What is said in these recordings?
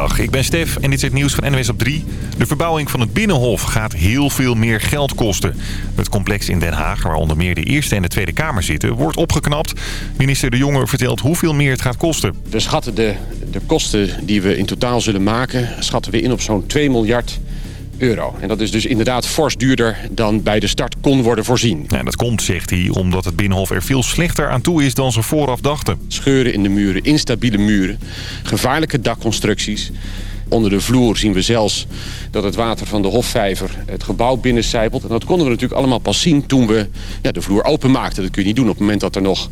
Goedemiddag, ik ben Stef en dit is het nieuws van NWS op 3. De verbouwing van het Binnenhof gaat heel veel meer geld kosten. Het complex in Den Haag, waar onder meer de Eerste en de Tweede Kamer zitten, wordt opgeknapt. Minister De Jonge vertelt hoeveel meer het gaat kosten. We schatten de, de kosten die we in totaal zullen maken, schatten we in op zo'n 2 miljard euro. En dat is dus inderdaad fors duurder dan bij de start kon worden voorzien. Ja, dat komt, zegt hij, omdat het Binnenhof er veel slechter aan toe is dan ze vooraf dachten. Scheuren in de muren, instabiele muren, gevaarlijke dakconstructies. Onder de vloer zien we zelfs dat het water van de Hofvijver het gebouw binnencijpelt. En dat konden we natuurlijk allemaal pas zien toen we ja, de vloer openmaakten. Dat kun je niet doen op het moment dat er nog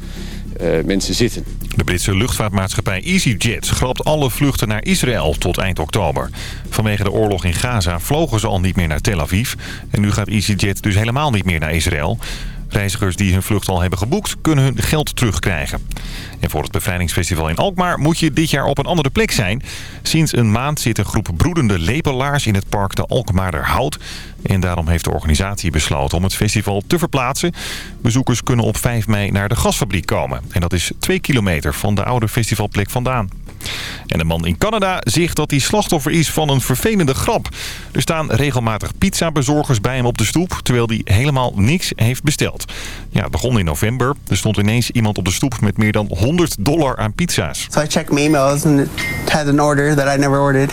mensen zitten. De Britse luchtvaartmaatschappij EasyJet schrapt alle vluchten naar Israël tot eind oktober. Vanwege de oorlog in Gaza vlogen ze al niet meer naar Tel Aviv. En nu gaat EasyJet dus helemaal niet meer naar Israël. Reizigers die hun vlucht al hebben geboekt kunnen hun geld terugkrijgen. En voor het bevrijdingsfestival in Alkmaar moet je dit jaar op een andere plek zijn. Sinds een maand zit een groep broedende lepelaars in het park de Alkmaarder Hout. En daarom heeft de organisatie besloten om het festival te verplaatsen. Bezoekers kunnen op 5 mei naar de gasfabriek komen. En dat is 2 kilometer van de oude festivalplek vandaan. En een man in Canada zegt dat hij slachtoffer is van een vervelende grap. Er staan regelmatig pizzabezorgers bij hem op de stoep... terwijl hij helemaal niks heeft besteld. Ja, het begon in november. Er stond ineens iemand op de stoep met meer dan 100 dollar aan pizza's. So I checked my emails and it had an order that I never ordered.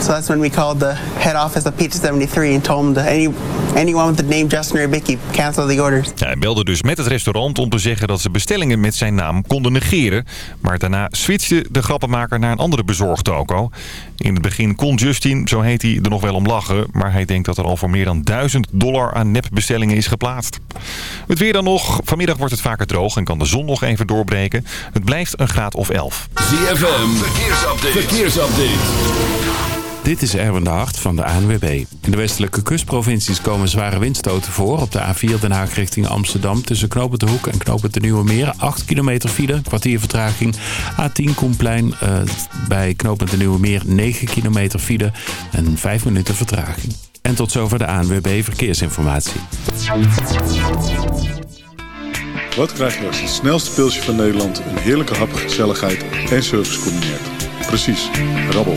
So that's when we called the head office of Pizza 73 and told them that any, anyone with the name Justin Ribicki cancel the orders. Ja, hij belde dus met het restaurant om te zeggen dat ze bestellingen met zijn naam konden negeren. Maar daarna switchte de grappenmaker naar een andere bezorgtoko. In het begin kon Justin, zo heet hij, er nog wel om lachen. Maar hij denkt dat er al voor meer dan 1000 dollar aan nepbestellingen is geplaatst. Het weer dan nog. Vanmiddag wordt het vaker droog en kan de zon nog even doorbreken. Het blijft een graad of 11. ZFM, verkeersupdate. verkeersupdate. Dit is Erwin de Hart van de ANWB. In de westelijke kustprovincies komen zware windstoten voor. Op de A4 Den Haag richting Amsterdam tussen Knopen de Hoek en Knopen de Nieuwe Meer. 8 kilometer file, kwartier vertraging. A10 Koenplein uh, bij Knopen de Nieuwe Meer 9 kilometer file en 5 minuten vertraging. En tot zover de ANWB Verkeersinformatie. Wat krijg je als het snelste pilsje van Nederland... een heerlijke hap, gezelligheid en service combineert? Precies, rabbel.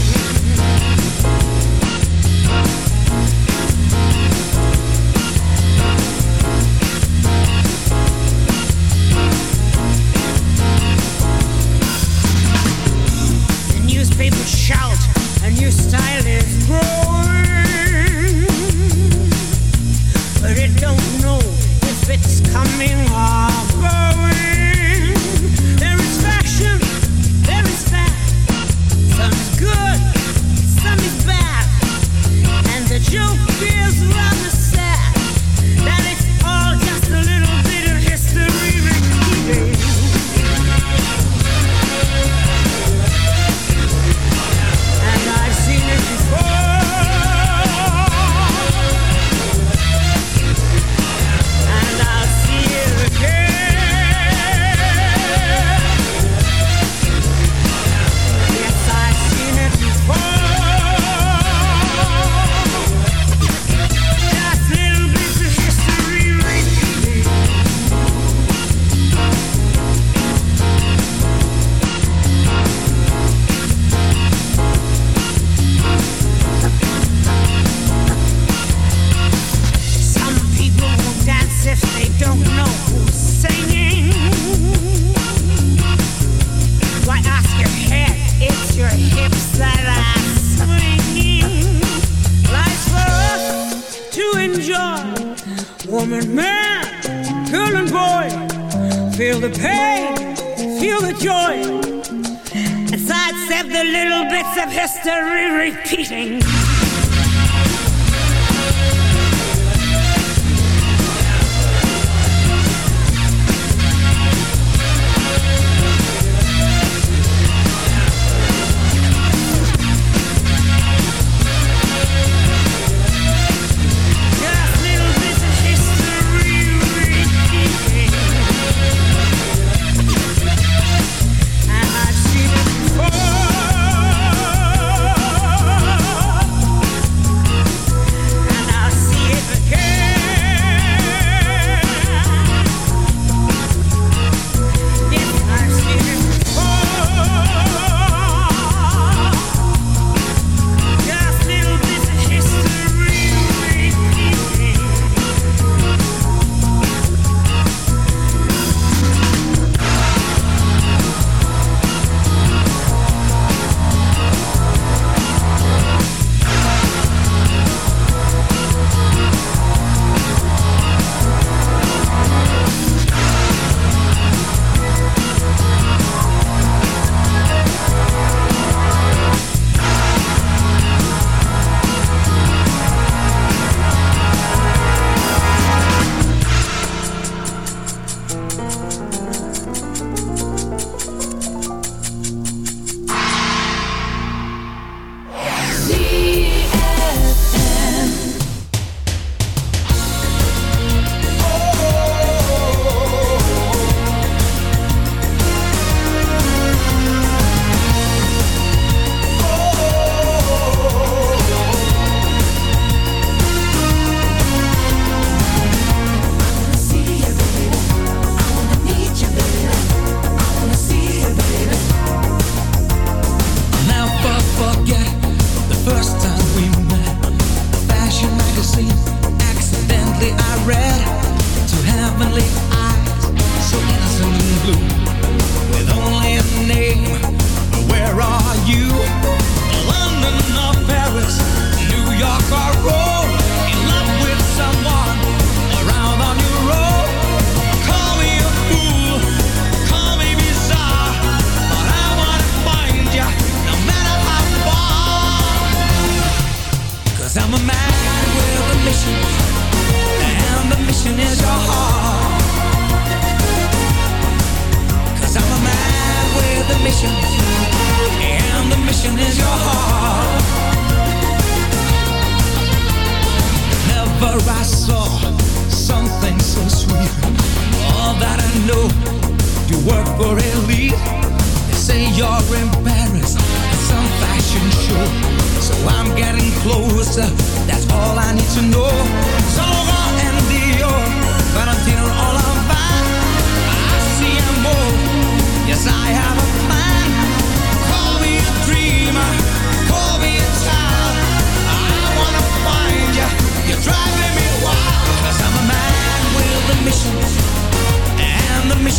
Dance if they don't know who's singing. Why ask your head? It's your hips that are swinging. Life's for us to enjoy. Woman, man, girl, and boy. Feel the pain, feel the joy. And sidestep the little bits of history repeating.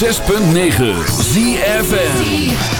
106.9 ZFN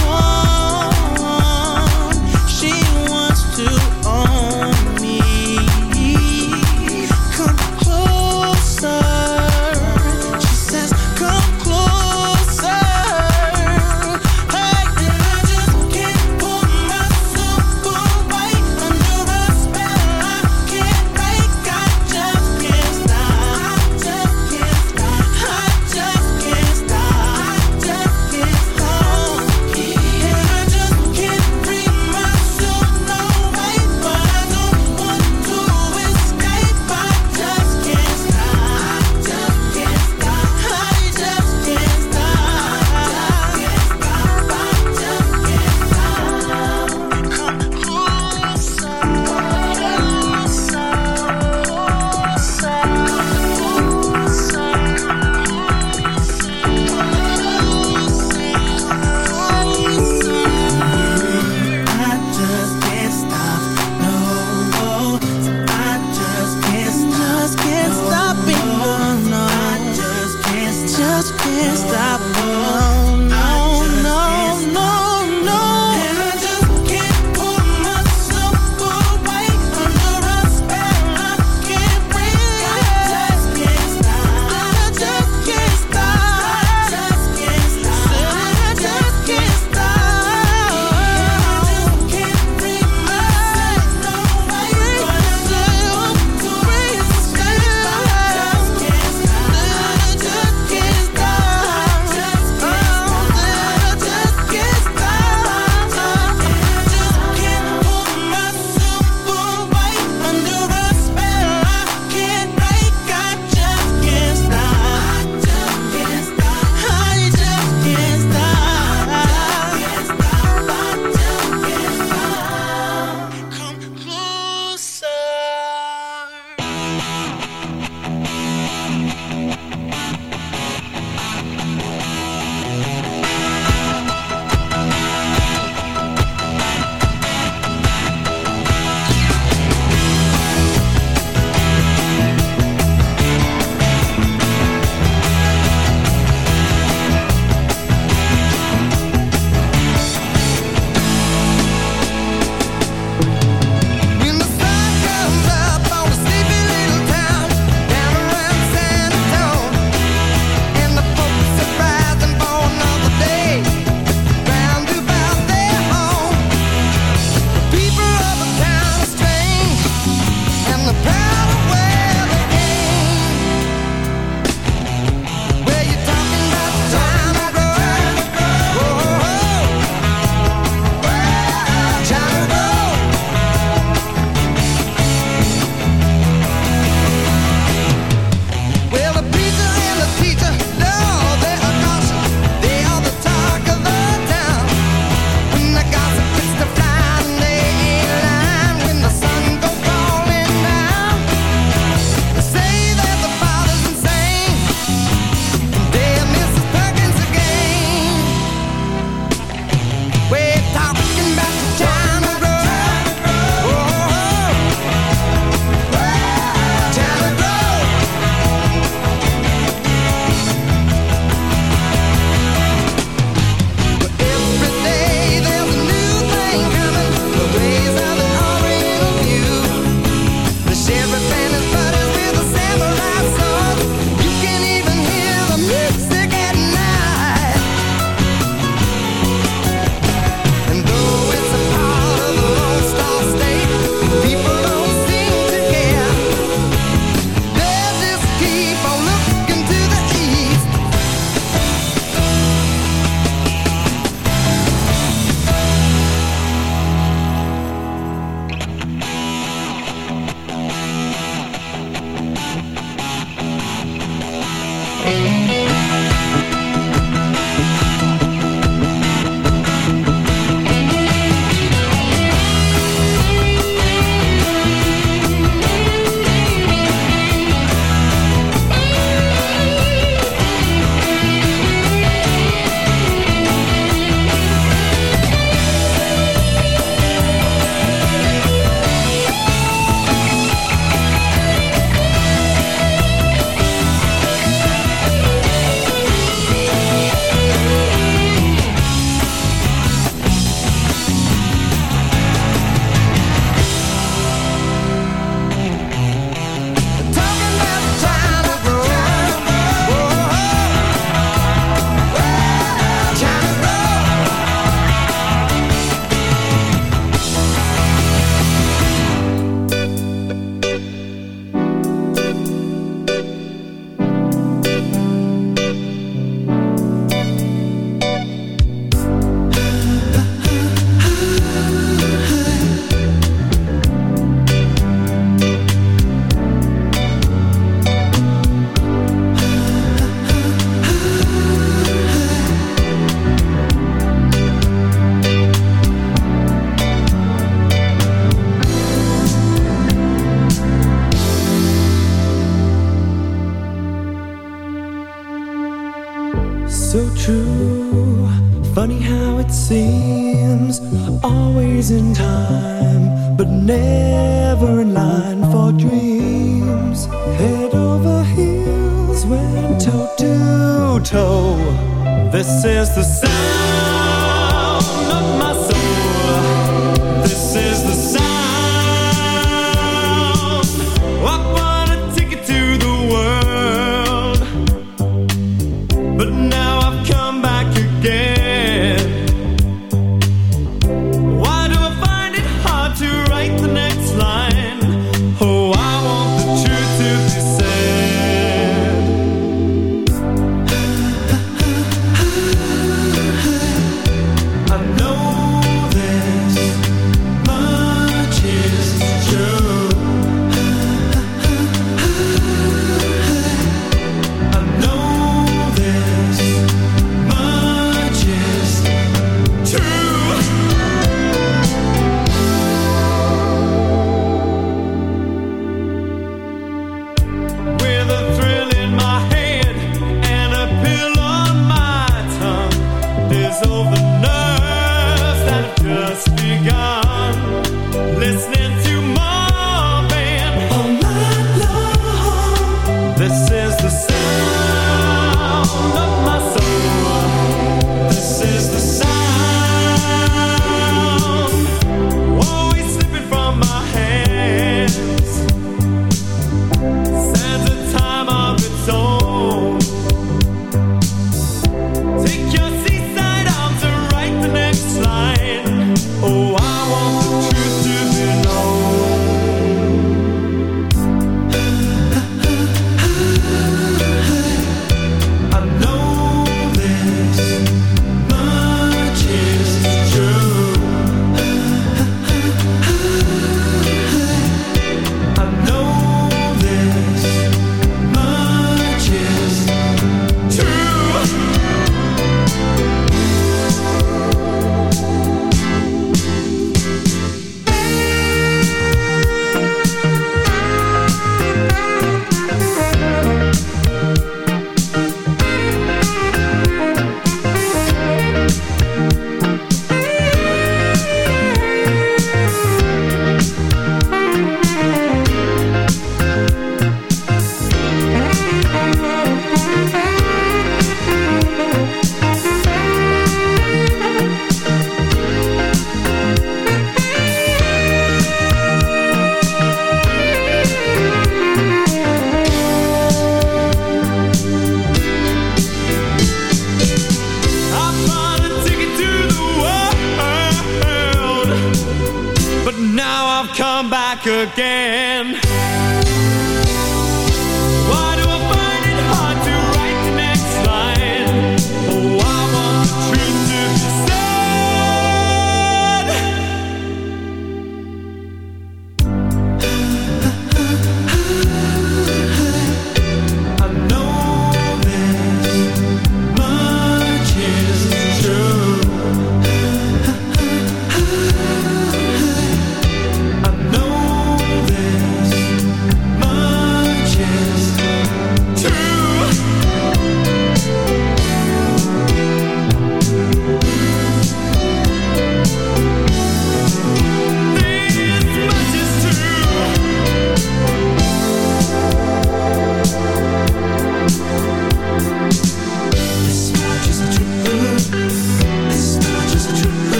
Just begun.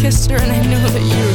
kissed her and I know that you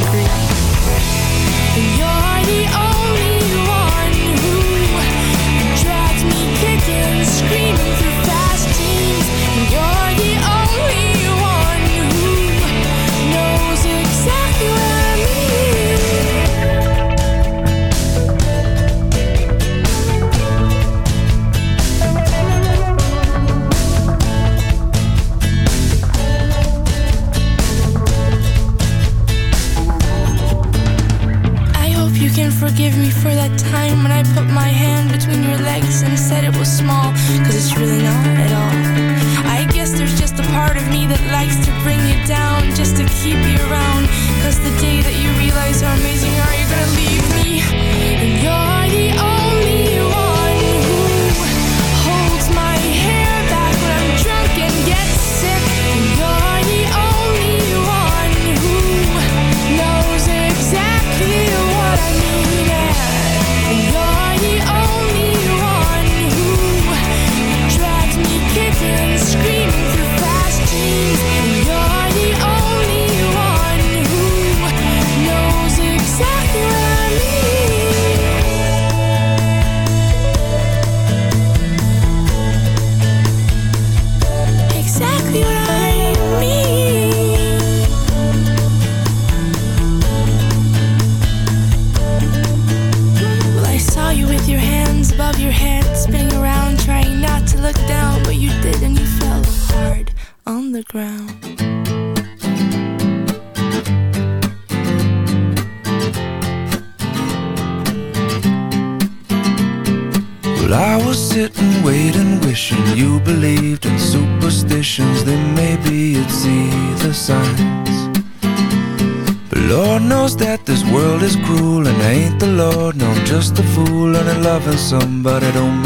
but I don't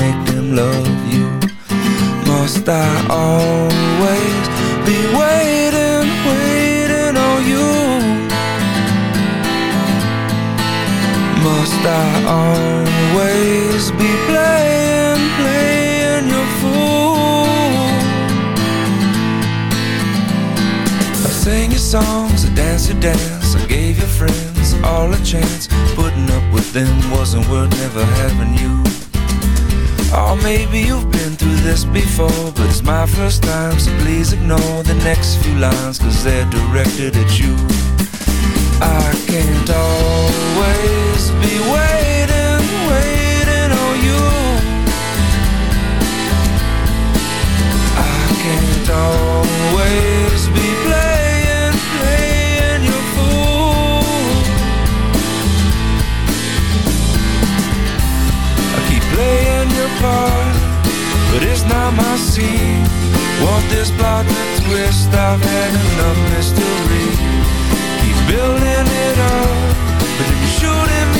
next few lines, cause they're directed at you. Not my scene. Won't this plot to twist I've had enough mystery Keep building it up But if you're shooting me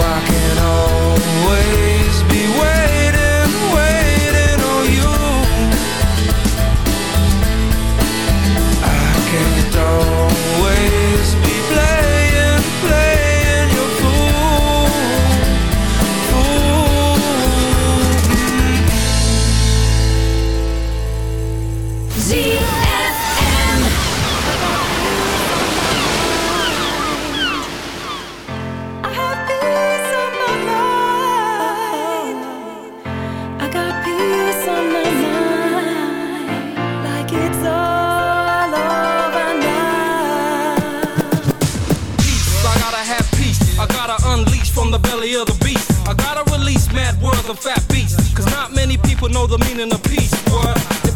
I can always from the belly of the beast. I gotta release mad words of fat beasts. Cause not many people know the meaning of peace. Word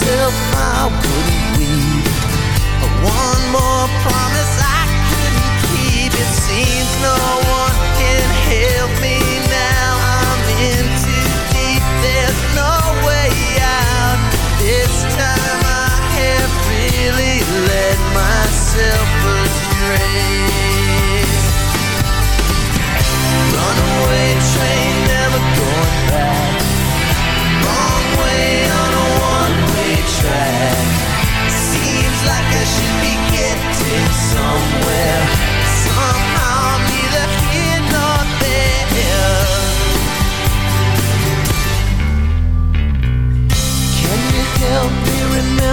myself I wouldn't but one more promise I couldn't keep. It seems no one can help me now. I'm in too deep. There's no way out. This time I have really let myself astray. Runaway train,